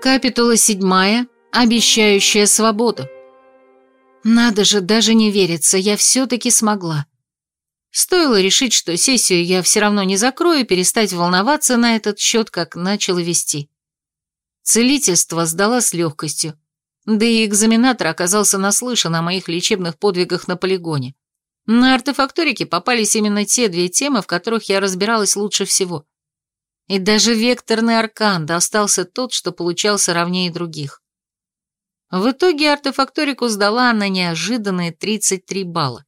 Капитула седьмая, обещающая свободу. Надо же, даже не верится, я все-таки смогла. Стоило решить, что сессию я все равно не закрою, перестать волноваться на этот счет, как начала вести. Целительство сдала с легкостью, да и экзаменатор оказался наслышан о моих лечебных подвигах на полигоне. На артефакторике попались именно те две темы, в которых я разбиралась лучше всего. И даже векторный аркан достался тот, что получался ровнее других. В итоге артефакторику сдала на неожиданные 33 балла.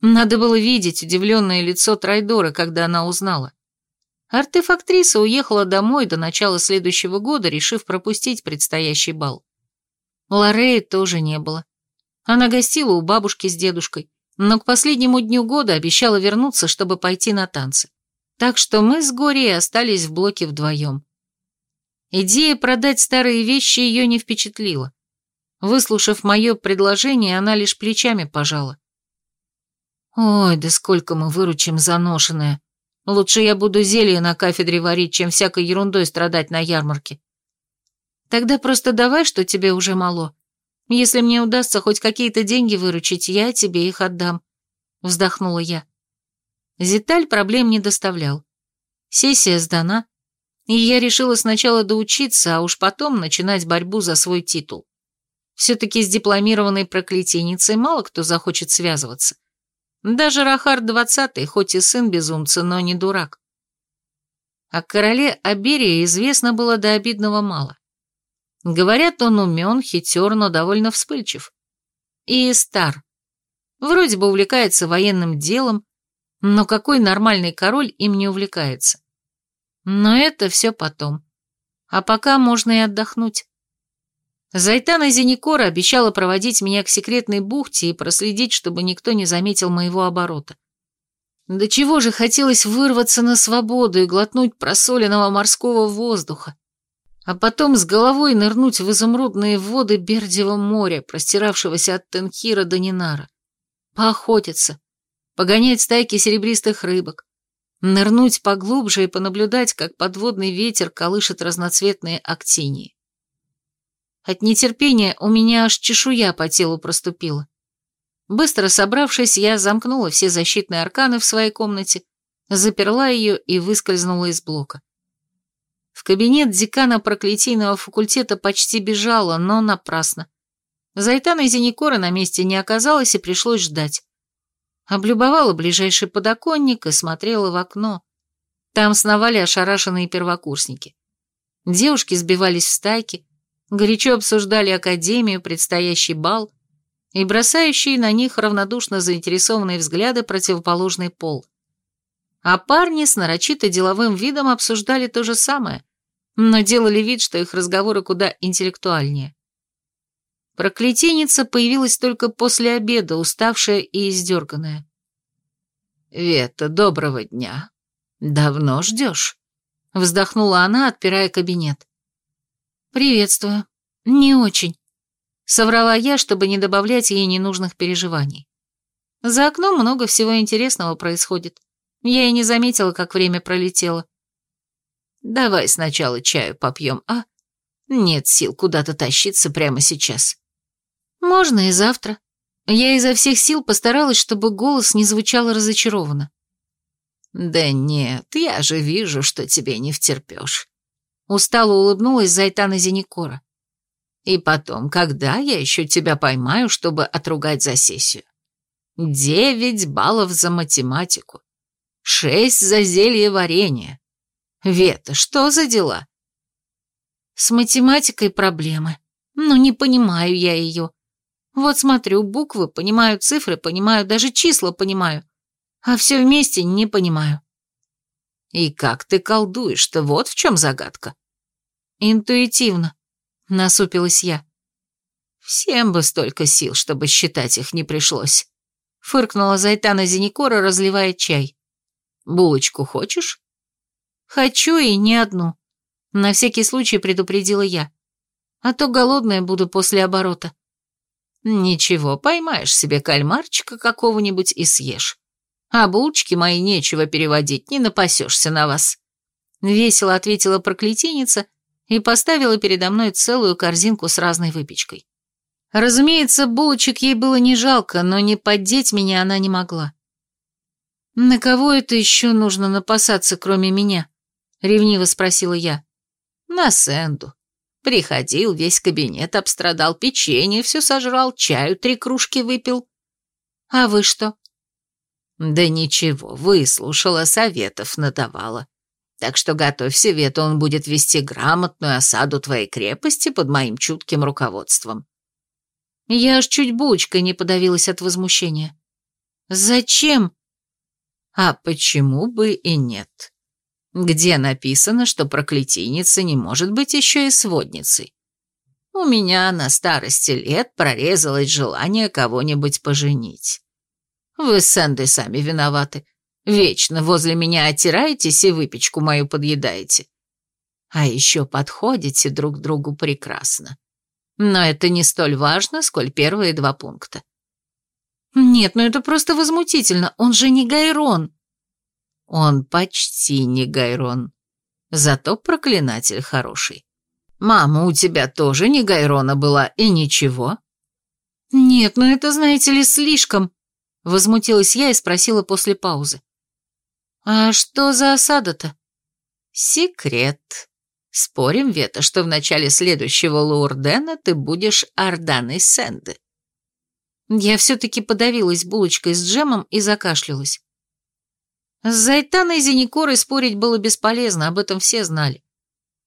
Надо было видеть удивленное лицо Трайдора, когда она узнала. Артефактриса уехала домой до начала следующего года, решив пропустить предстоящий бал. Лореи тоже не было. Она гостила у бабушки с дедушкой, но к последнему дню года обещала вернуться, чтобы пойти на танцы. Так что мы с Горей остались в блоке вдвоем. Идея продать старые вещи ее не впечатлила. Выслушав мое предложение, она лишь плечами пожала. «Ой, да сколько мы выручим за ношеное. Лучше я буду зелье на кафедре варить, чем всякой ерундой страдать на ярмарке. Тогда просто давай, что тебе уже мало. Если мне удастся хоть какие-то деньги выручить, я тебе их отдам», — вздохнула я. Зиталь проблем не доставлял. Сессия сдана, и я решила сначала доучиться, а уж потом начинать борьбу за свой титул. Все-таки с дипломированной проклятийницей мало кто захочет связываться. Даже Рахар двадцатый, хоть и сын безумца, но не дурак. О короле Аберии известно было до обидного мало. Говорят, он умен, хитер, но довольно вспыльчив. И стар. Вроде бы увлекается военным делом, но какой нормальный король им не увлекается? Но это все потом. А пока можно и отдохнуть. Зайтана Зеникора обещала проводить меня к секретной бухте и проследить, чтобы никто не заметил моего оборота. До чего же хотелось вырваться на свободу и глотнуть просоленного морского воздуха, а потом с головой нырнуть в изумрудные воды Бердьего моря, простиравшегося от Тенхира до Нинара, поохотиться, погонять стайки серебристых рыбок, нырнуть поглубже и понаблюдать, как подводный ветер колышет разноцветные актинии. От нетерпения у меня аж чешуя по телу проступила. Быстро собравшись, я замкнула все защитные арканы в своей комнате, заперла ее и выскользнула из блока. В кабинет декана проклятийного факультета почти бежала, но напрасно. Зайтана Зеникора на месте не оказалось и пришлось ждать. Облюбовала ближайший подоконник и смотрела в окно. Там сновали ошарашенные первокурсники. Девушки сбивались в стайки, горячо обсуждали академию, предстоящий бал и бросающие на них равнодушно заинтересованные взгляды противоположный пол. А парни с нарочито деловым видом обсуждали то же самое, но делали вид, что их разговоры куда интеллектуальнее. Проклятийница появилась только после обеда, уставшая и издерганная. «Вета, доброго дня. Давно ждешь?» Вздохнула она, отпирая кабинет. «Приветствую. Не очень», — соврала я, чтобы не добавлять ей ненужных переживаний. За окном много всего интересного происходит. Я и не заметила, как время пролетело. «Давай сначала чаю попьем, а? Нет сил куда-то тащиться прямо сейчас». «Можно и завтра». Я изо всех сил постаралась, чтобы голос не звучал разочарованно. «Да нет, я же вижу, что тебе не втерпешь. Устало улыбнулась Зайтана Зеникора. И потом, когда я еще тебя поймаю, чтобы отругать за сессию? Девять баллов за математику. Шесть за зелье варенья. Вета, что за дела? С математикой проблемы. Ну, не понимаю я ее. Вот смотрю буквы, понимаю цифры, понимаю, даже числа понимаю. А все вместе не понимаю. И как ты колдуешь-то, вот в чем загадка. Интуитивно, насупилась я. Всем бы столько сил, чтобы считать их не пришлось. Фыркнула Зайтана Зеникора, разливая чай. Булочку хочешь? Хочу и не одну. На всякий случай предупредила я. А то голодная буду после оборота. Ничего, поймаешь себе кальмарчика какого-нибудь и съешь. А булочки мои нечего переводить, не напасешься на вас. Весело ответила проклятийница и поставила передо мной целую корзинку с разной выпечкой. Разумеется, булочек ей было не жалко, но не поддеть меня она не могла. «На кого это еще нужно напасаться, кроме меня?» — ревниво спросила я. «На Сэнду. Приходил, весь кабинет обстрадал, печенье все сожрал, чаю три кружки выпил». «А вы что?» «Да ничего, выслушала, советов надавала. Так что готовь Вета, он будет вести грамотную осаду твоей крепости под моим чутким руководством». Я аж чуть булочкой не подавилась от возмущения. «Зачем?» А почему бы и нет? Где написано, что проклятийница не может быть еще и сводницей? У меня на старости лет прорезалось желание кого-нибудь поженить. Вы с Сэндой сами виноваты. Вечно возле меня оттираетесь и выпечку мою подъедаете. А еще подходите друг другу прекрасно. Но это не столь важно, сколь первые два пункта. Нет, ну это просто возмутительно, он же не Гайрон. Он почти не Гайрон. Зато проклинатель хороший. Мама у тебя тоже не Гайрона была, и ничего. Нет, ну это, знаете ли, слишком. Возмутилась я и спросила после паузы. А что за осада-то? Секрет. Спорим, Вета, что в начале следующего Лурдена ты будешь Орданой Сэнды. Я все-таки подавилась булочкой с джемом и закашлялась. С Зайтаной Зеникорой спорить было бесполезно, об этом все знали.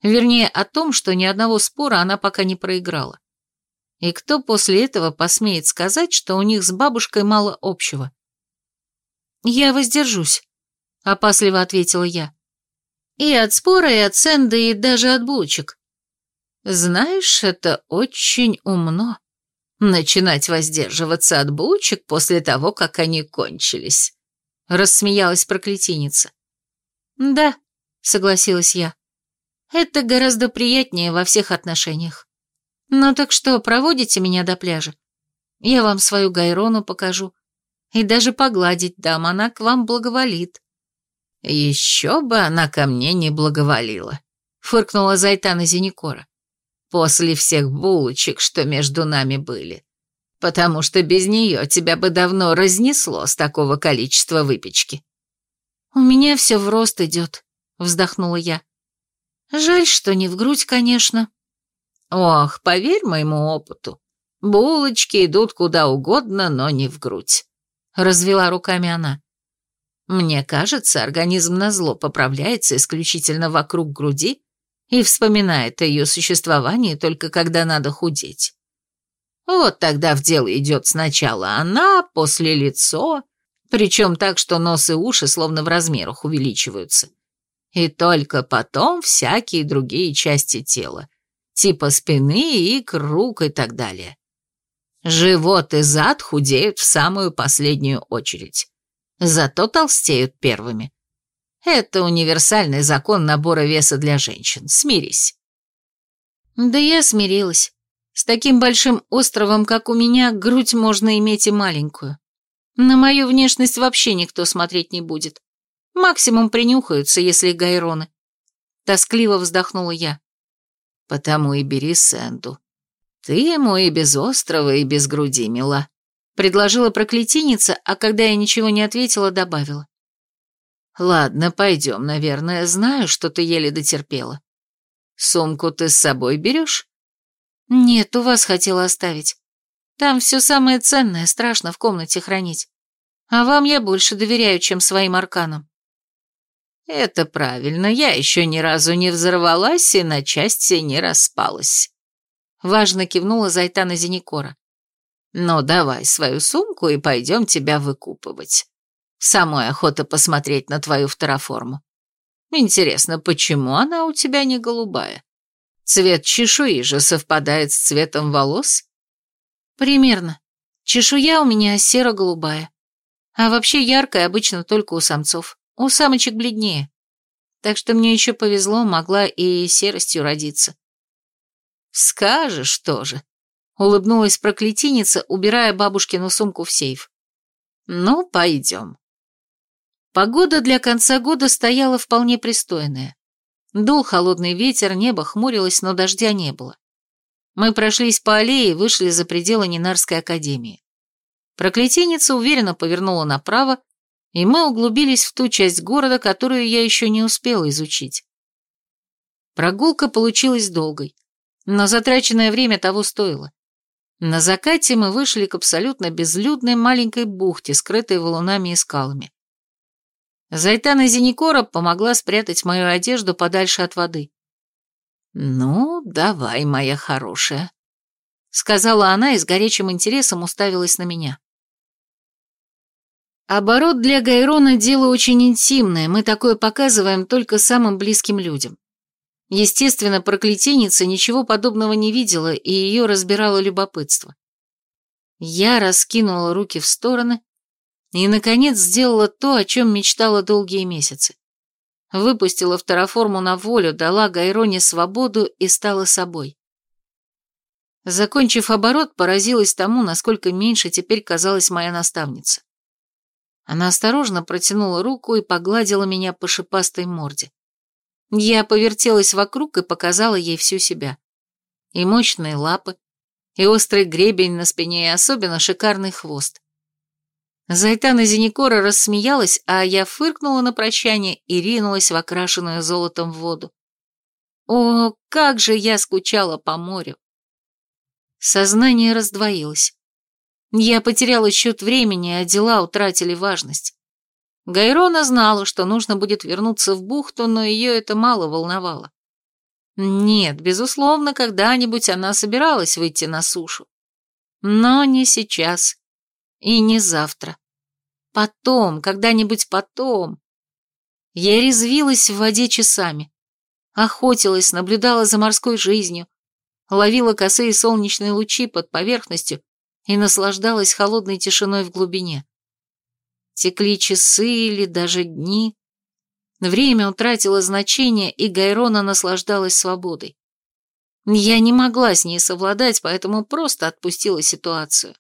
Вернее, о том, что ни одного спора она пока не проиграла. И кто после этого посмеет сказать, что у них с бабушкой мало общего? «Я воздержусь», — опасливо ответила я. «И от спора, и от сэнда, и даже от булочек». «Знаешь, это очень умно», начинать воздерживаться от булочек после того, как они кончились», — рассмеялась проклятийница. «Да», — согласилась я, — «это гораздо приятнее во всех отношениях. Ну так что, проводите меня до пляжа? Я вам свою Гайрону покажу. И даже погладить дам, она к вам благоволит». «Еще бы она ко мне не благоволила», — фыркнула Зайтана Зеникора после всех булочек, что между нами были. Потому что без нее тебя бы давно разнесло с такого количества выпечки. «У меня все в рост идет», — вздохнула я. «Жаль, что не в грудь, конечно». «Ох, поверь моему опыту, булочки идут куда угодно, но не в грудь», — развела руками она. «Мне кажется, организм назло поправляется исключительно вокруг груди, и вспоминает о ее существовании только когда надо худеть. Вот тогда в дело идет сначала она, после лицо, причем так, что нос и уши словно в размерах увеличиваются. И только потом всякие другие части тела, типа спины, икр, рук и так далее. Живот и зад худеют в самую последнюю очередь. Зато толстеют первыми. Это универсальный закон набора веса для женщин. Смирись. Да я смирилась. С таким большим островом, как у меня, грудь можно иметь и маленькую. На мою внешность вообще никто смотреть не будет. Максимум принюхаются, если гайроны. Тоскливо вздохнула я. Потому и бери Сэнду. Ты ему и без острова, и без груди, мила. Предложила проклятийница, а когда я ничего не ответила, добавила. Ладно, пойдем, наверное, знаю, что ты еле дотерпела. Сумку ты с собой берешь? Нет, у вас хотела оставить. Там все самое ценное, страшно в комнате хранить. А вам я больше доверяю, чем своим арканам. Это правильно, я еще ни разу не взорвалась и на части не распалась. Важно кивнула Зайтана Зеникора. Но давай свою сумку и пойдем тебя выкупывать. Самой охота посмотреть на твою второформу. Интересно, почему она у тебя не голубая? Цвет чешуи же совпадает с цветом волос? Примерно. Чешуя у меня серо-голубая. А вообще яркая обычно только у самцов. У самочек бледнее. Так что мне еще повезло, могла и серостью родиться. Скажешь тоже. Улыбнулась проклятийница, убирая бабушкину сумку в сейф. Ну, пойдем. Погода для конца года стояла вполне пристойная. Дул холодный ветер, небо хмурилось, но дождя не было. Мы прошлись по аллее и вышли за пределы Нинарской академии. Проклятийница уверенно повернула направо, и мы углубились в ту часть города, которую я еще не успела изучить. Прогулка получилась долгой, но затраченное время того стоило. На закате мы вышли к абсолютно безлюдной маленькой бухте, скрытой валунами и скалами. Зайтана Зеникора помогла спрятать мою одежду подальше от воды. «Ну, давай, моя хорошая», — сказала она и с горячим интересом уставилась на меня. Оборот для Гайрона – дело очень интимное, мы такое показываем только самым близким людям. Естественно, проклятийница ничего подобного не видела, и ее разбирало любопытство. Я раскинула руки в стороны и, наконец, сделала то, о чем мечтала долгие месяцы. Выпустила второформу на волю, дала Гайроне свободу и стала собой. Закончив оборот, поразилась тому, насколько меньше теперь казалась моя наставница. Она осторожно протянула руку и погладила меня по шипастой морде. Я повертелась вокруг и показала ей всю себя. И мощные лапы, и острый гребень на спине, и особенно шикарный хвост. Зайтана Зеникора рассмеялась, а я фыркнула на прощание и ринулась в окрашенную золотом воду. О, как же я скучала по морю! Сознание раздвоилось. Я потеряла счет времени, а дела утратили важность. Гайрона знала, что нужно будет вернуться в бухту, но ее это мало волновало. Нет, безусловно, когда-нибудь она собиралась выйти на сушу. Но не сейчас. И не завтра. Потом, когда-нибудь потом. Я резвилась в воде часами. Охотилась, наблюдала за морской жизнью, ловила косые солнечные лучи под поверхностью и наслаждалась холодной тишиной в глубине. Текли часы или даже дни. Время утратило значение, и Гайрона наслаждалась свободой. Я не могла с ней совладать, поэтому просто отпустила ситуацию.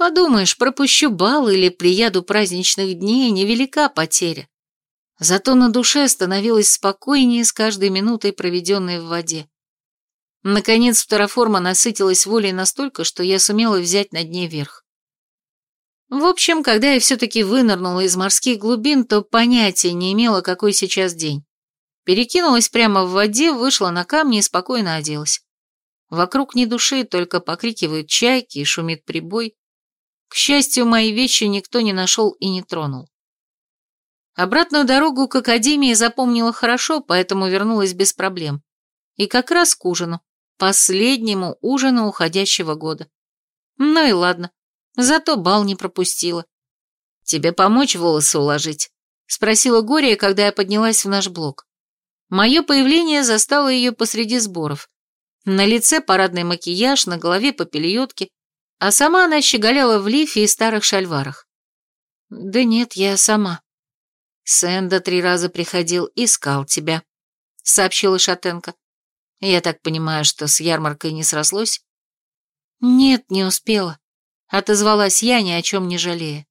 Подумаешь, пропущу бал или приеду праздничных дней, невелика потеря. Зато на душе становилось спокойнее с каждой минутой, проведенной в воде. Наконец, второформа насытилась волей настолько, что я сумела взять над ней верх. В общем, когда я все-таки вынырнула из морских глубин, то понятия не имела, какой сейчас день. Перекинулась прямо в воде, вышла на камни и спокойно оделась. Вокруг ни души, только покрикивают чайки и шумит прибой. К счастью, мои вещи никто не нашел и не тронул. Обратную дорогу к академии запомнила хорошо, поэтому вернулась без проблем. И как раз к ужину, последнему ужину уходящего года. Ну и ладно, Зато бал не пропустила. «Тебе помочь волосы уложить?» — спросила Гория, когда я поднялась в наш блок. Мое появление застало ее посреди сборов. На лице парадный макияж, на голове попельотки, а сама она щеголяла в лифе и старых шальварах. «Да нет, я сама». «Сэнда три раза приходил, искал тебя», — сообщила Шатенко. «Я так понимаю, что с ярмаркой не срослось?» «Нет, не успела отозвалась я, ни о чем не жалея.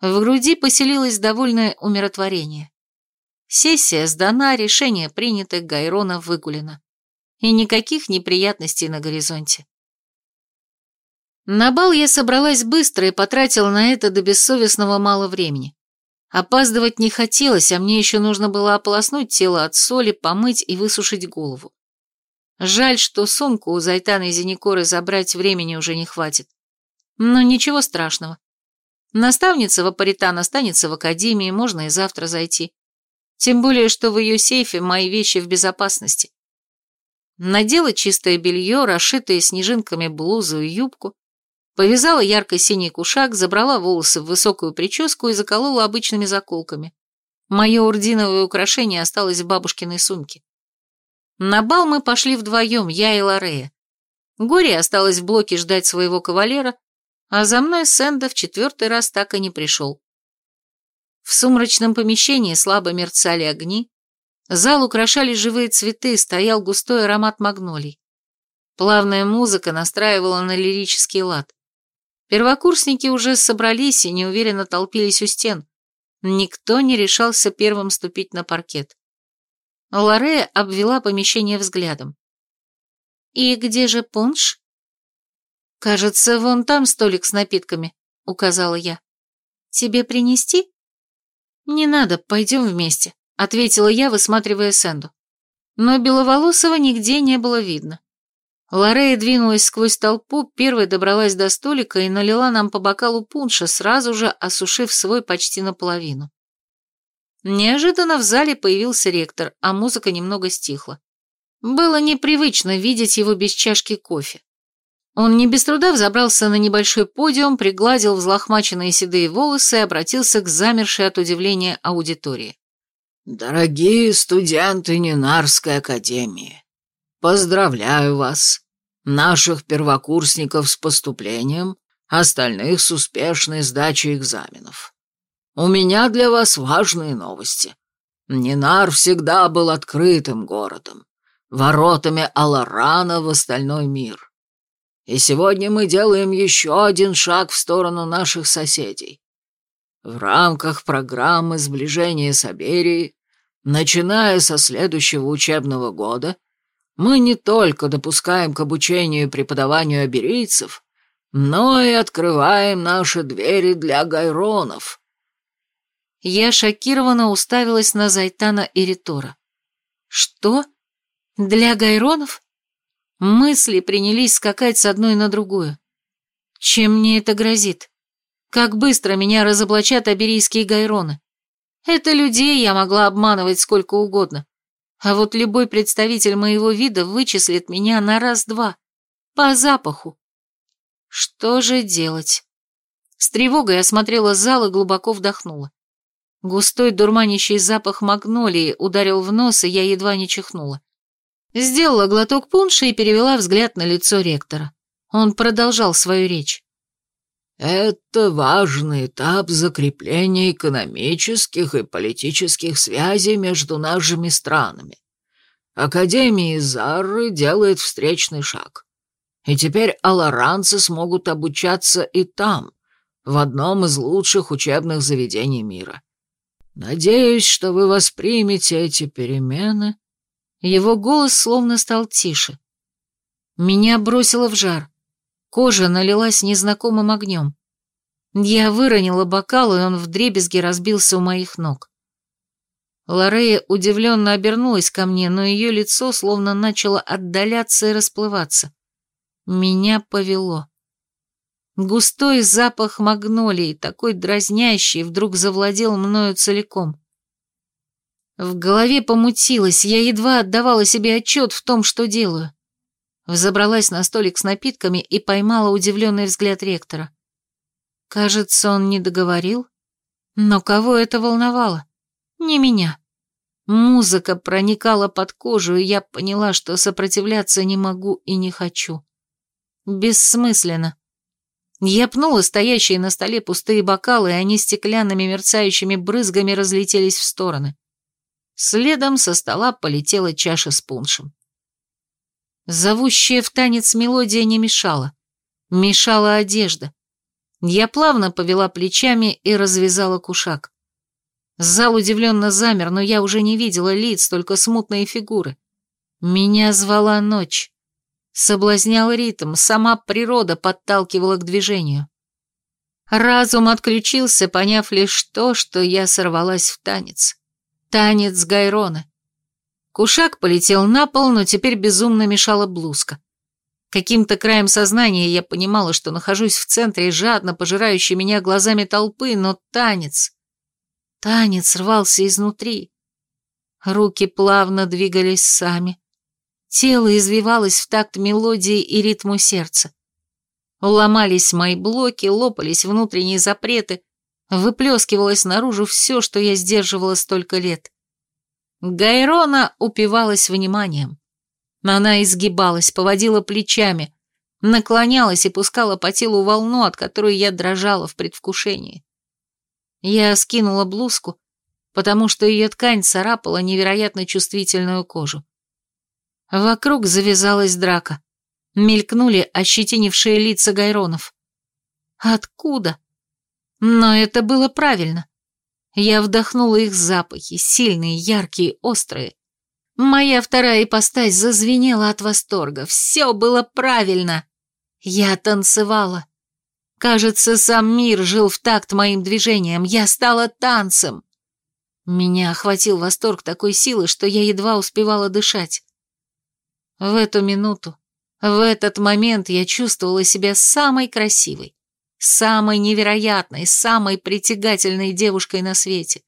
В груди поселилось довольное умиротворение. Сессия сдана, решение принято, Гайрона выгулено. И никаких неприятностей на горизонте. На бал я собралась быстро и потратила на это до бессовестного мало времени. Опаздывать не хотелось, а мне еще нужно было ополоснуть тело от соли, помыть и высушить голову. Жаль, что сумку у Зайтана и Зеникоры забрать времени уже не хватит. Но ничего страшного. Наставница Вапаритан останется в академии, можно и завтра зайти. Тем более, что в ее сейфе мои вещи в безопасности. Надела чистое белье, расшитые снежинками блузу и юбку, повязала ярко-синий кушак, забрала волосы в высокую прическу и заколола обычными заколками. Мое урдиновое украшение осталось в бабушкиной сумке. На бал мы пошли вдвоем, я и Лорея. Горе осталось в блоке ждать своего кавалера, а за мной Сэнда в четвертый раз так и не пришел. В сумрачном помещении слабо мерцали огни, зал украшали живые цветы, стоял густой аромат магнолий. Плавная музыка настраивала на лирический лад. Первокурсники уже собрались и неуверенно толпились у стен. Никто не решался первым ступить на паркет. Лорея обвела помещение взглядом. «И где же пунш?» «Кажется, вон там столик с напитками», — указала я. «Тебе принести?» «Не надо, пойдем вместе», — ответила я, высматривая Сэнду. Но Беловолосого нигде не было видно. Лорея двинулась сквозь толпу, первой добралась до столика и налила нам по бокалу пунша, сразу же осушив свой почти наполовину. Неожиданно в зале появился ректор, а музыка немного стихла. Было непривычно видеть его без чашки кофе. Он не без труда взобрался на небольшой подиум, пригладил взлохмаченные седые волосы и обратился к замершей от удивления аудитории. «Дорогие студенты Нинарской академии, поздравляю вас, наших первокурсников с поступлением, остальных с успешной сдачей экзаменов. У меня для вас важные новости. Нинар всегда был открытым городом, воротами Аларана в остальной мир. И сегодня мы делаем еще один шаг в сторону наших соседей. В рамках программы сближения с начиная со следующего учебного года, мы не только допускаем к обучению и преподаванию аберийцев, но и открываем наши двери для гайронов, я шокированно уставилась на Зайтана и Ритора. «Что? Для гайронов?» Мысли принялись скакать с одной на другую. Чем мне это грозит? Как быстро меня разоблачат аберийские гайроны? Это людей я могла обманывать сколько угодно. А вот любой представитель моего вида вычислит меня на раз-два. По запаху. Что же делать? С тревогой осмотрела зал и глубоко вдохнула. Густой дурманящий запах магнолии ударил в нос, и я едва не чихнула. Сделала глоток пунша и перевела взгляд на лицо ректора. Он продолжал свою речь. «Это важный этап закрепления экономических и политических связей между нашими странами. Академия Зарры делает встречный шаг. И теперь аларанцы смогут обучаться и там, в одном из лучших учебных заведений мира. Надеюсь, что вы воспримете эти перемены. Его голос словно стал тише. Меня бросило в жар. Кожа налилась незнакомым огнем. Я выронила бокал, и он вдребезги разбился у моих ног. Лорея удивленно обернулась ко мне, но ее лицо словно начало отдаляться и расплываться. Меня повело. Густой запах магнолии, такой дразнящий, вдруг завладел мною целиком. В голове помутилось, я едва отдавала себе отчет в том, что делаю. Взобралась на столик с напитками и поймала удивленный взгляд ректора. Кажется, он не договорил. Но кого это волновало? Не меня. Музыка проникала под кожу, и я поняла, что сопротивляться не могу и не хочу. Бессмысленно. Я пнула стоящие на столе пустые бокалы, и они стеклянными мерцающими брызгами разлетелись в стороны. Следом со стола полетела чаша с пуншем. Зовущая в танец мелодия не мешала. Мешала одежда. Я плавно повела плечами и развязала кушак. Зал удивленно замер, но я уже не видела лиц, только смутные фигуры. Меня звала ночь. Соблазнял ритм, сама природа подталкивала к движению. Разум отключился, поняв лишь то, что я сорвалась в танец. Танец Гайрона. Кушак полетел на пол, но теперь безумно мешала блузка. Каким-то краем сознания я понимала, что нахожусь в центре жадно пожирающей меня глазами толпы, но танец... Танец рвался изнутри. Руки плавно двигались сами. Тело извивалось в такт мелодии и ритму сердца. Ломались мои блоки, лопались внутренние запреты, выплескивалось наружу все, что я сдерживала столько лет. Гайрона упивалась вниманием. Она изгибалась, поводила плечами, наклонялась и пускала по телу волну, от которой я дрожала в предвкушении. Я скинула блузку, потому что ее ткань царапала невероятно чувствительную кожу. Вокруг завязалась драка. Мелькнули ощетинившие лица гайронов. Откуда? Но это было правильно. Я вдохнула их запахи, сильные, яркие, острые. Моя вторая ипостась зазвенела от восторга. Все было правильно. Я танцевала. Кажется, сам мир жил в такт моим движениям. Я стала танцем. Меня охватил восторг такой силы, что я едва успевала дышать. В эту минуту, в этот момент я чувствовала себя самой красивой, самой невероятной, самой притягательной девушкой на свете.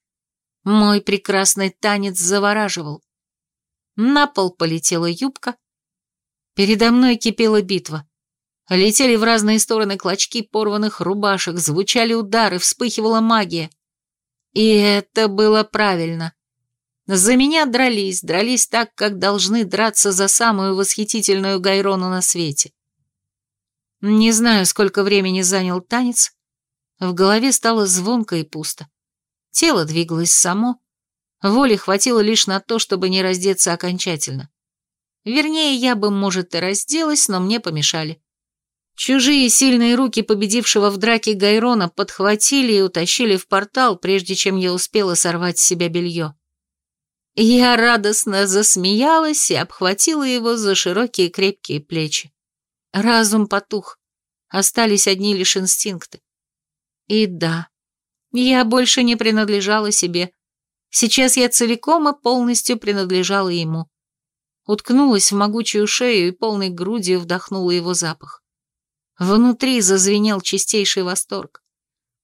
Мой прекрасный танец завораживал. На пол полетела юбка. Передо мной кипела битва. Летели в разные стороны клочки порванных рубашек, звучали удары, вспыхивала магия. И это было правильно. За меня дрались, дрались так, как должны драться за самую восхитительную Гайрону на свете. Не знаю, сколько времени занял танец. В голове стало звонко и пусто. Тело двигалось само. Воли хватило лишь на то, чтобы не раздеться окончательно. Вернее, я бы, может, и разделась, но мне помешали. Чужие сильные руки победившего в драке Гайрона подхватили и утащили в портал, прежде чем я успела сорвать с себя белье. Я радостно засмеялась и обхватила его за широкие крепкие плечи. Разум потух, остались одни лишь инстинкты. И да, я больше не принадлежала себе. Сейчас я целиком и полностью принадлежала ему. Уткнулась в могучую шею и полной грудью вдохнула его запах. Внутри зазвенел чистейший восторг.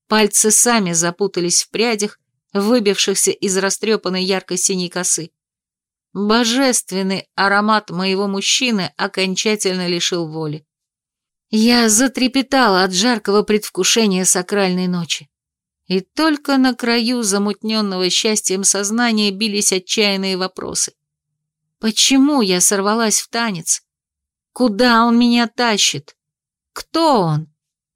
Пальцы сами запутались в прядях, выбившихся из растрепанной ярко-синей косы. Божественный аромат моего мужчины окончательно лишил воли. Я затрепетала от жаркого предвкушения сакральной ночи. И только на краю замутненного счастьем сознания бились отчаянные вопросы. Почему я сорвалась в танец? Куда он меня тащит? Кто он?